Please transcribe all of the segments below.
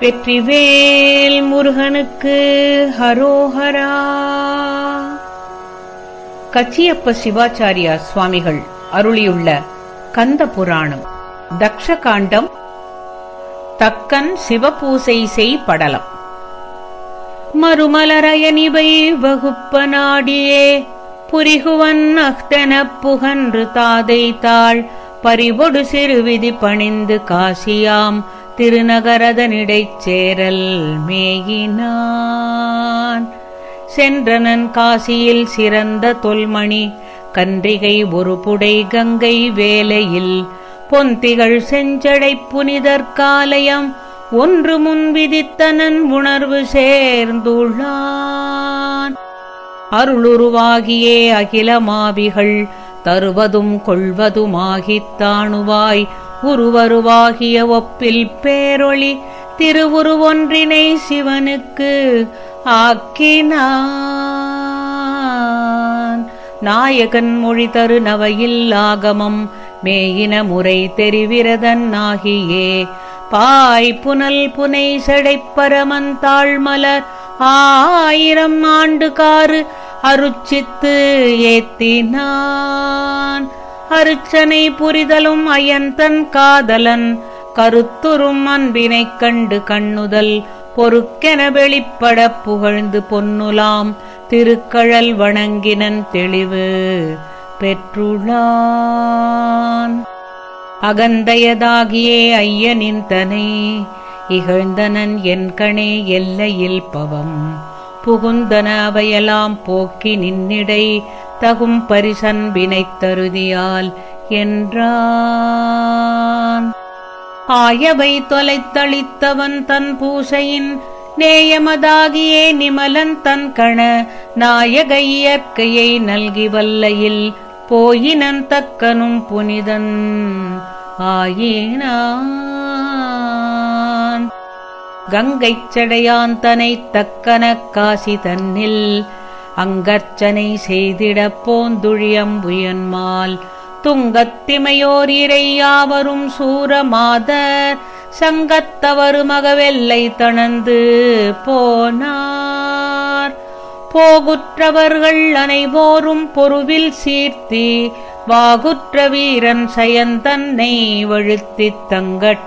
வெற்றிவேல் முருகனுக்கு ஹரோஹரா. கச்சியப்ப சிவாச்சாரியா சுவாமிகள் அருளியுள்ள கந்த புராணம் தக்ஷகாண்டம் தக்கன் சிவபூசை செய் படலம். மறுமலரயனிவை வகுப்ப நாடியே புரிகுவன் அஹ்தன புகன்று தாதை தாள் பறிவொடு சிறுவிதி பணிந்து காசியாம் திருநகரதனிடைச் சேரல் மேயினான். சென்றனன் காசியில் சிறந்த தொல்மணி கன்றிகை ஒரு புடை கங்கை வேலையில். பொந்திகள் செஞ்சடை புனிதற்காலயம் ஒன்று முன் விதித்தனன் உணர்வு சேர்ந்துள்ளான். அருளுருவாகியே அகிலமாவிகள் தருவதும் கொள்வதுமாகித் தாணுவாய் உருவருவாகிய ஒப்பில் பேரொளி திருவுருவொன்றினை சிவனுக்கு ஆக்கினான். நாயகன் மொழி தரு நவையில் ஆகமம் மேயின முறை தெரிவிரதன் ஆகியே. பாய் புனல் புனை செடைப்பரமன் தாழ்மலர் ஆயிரம் ஆண்டு காறு அருச்சித்து ஏத்தினான். அருச்சனை புரிதலும் அயன்தன் காதலன் கருத்துரும் அன்பினைக் கண்டு கண்ணுதல் பொறுக்கென வெளிப்படப் புகழ்ந்து பொன்னுலாம் திருக்கழல் வணங்கினன் தெளிவு பெற்றுளான் அகந்தையதாகியே ஐயனின் தனை இகழ்ந்தனன் என் கணே எல்லையில் பவம் புகுந்தன அவையெல்லாம் போக்கி நின்னிடை தகும் பரிசன் வினைத் தருதியால் என்றான். ஆயவை தொலைத்தளித்தவன் தன் பூசையின் நேயமதாகியே நிமலன் தன் கண நாயக இயற்கையை நல்கி வல்லையில் போயினன் தக்கனும் புனிதன் ஆயினான். கங்கைச் செடையான் தனை தக்கன காசி தன்னில் அங்கர்ச்சனை செய்திடப் போந்துழியம்புயன்மால் துங்கத்திமையோர் இறையாவரும் சூரமாதர் சங்கத்தவரு மகவெல்லை தணந்து போனார். போகுற்றவர்கள் அனைவோரும் பொருவில் சீர்த்தி. வாகுற்ற வீரன் சயந்தன்னை வழுத்தித் தங்கட்.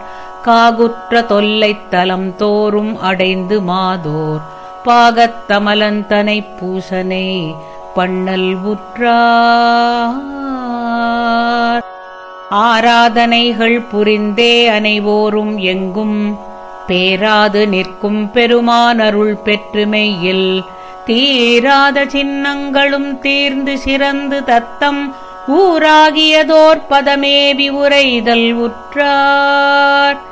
காகுற்ற தொல்லைத் தலம் தோறும் அடைந்து மாதோர். பாகத்தமலந்தனை பூசனை பண்ணல் உற்றார். ஆராதனைகள் புரிந்தே அனைவோரும் எங்கும் பேராது நிற்கும் பெருமானருள் பெற்றுமையில். தீராத சின்னங்களும் தீர்ந்து சிறந்து தத்தம் ஊராகியதோர் பதமேவி உரைதல் உற்றார்.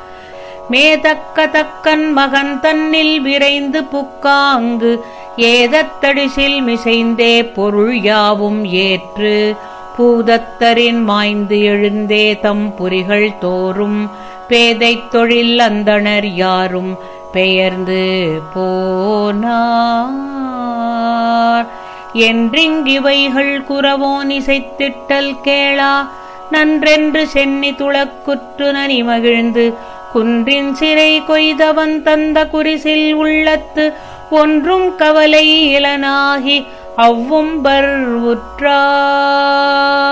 மேதக்க தக்கன் மகன் தன்னில் விரைந்து புக்காங்கு ஏதத்தடிசில் மிசைந்தே பொருள் யாவும் ஏற்று பூதத்தரின் மாய்ந்து எழுந்தே தம் புரிகள் தோறும் பேதைத் தொழில் அந்தணர் யாரும் பெயர்ந்து போனார். என்றிங்கிவைகள் குறவோன் இசைத்திட்டல் கேளா நன்றென்று சென்னி துளக்குற்று நனி மகிழ்ந்து குன்றின் சிறை கொய்தவன் தந்த குரிசில் உள்ளத்து ஒன்றும் கவலை இளனாகி அவ்வும்பர் உற்றார்